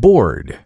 bored.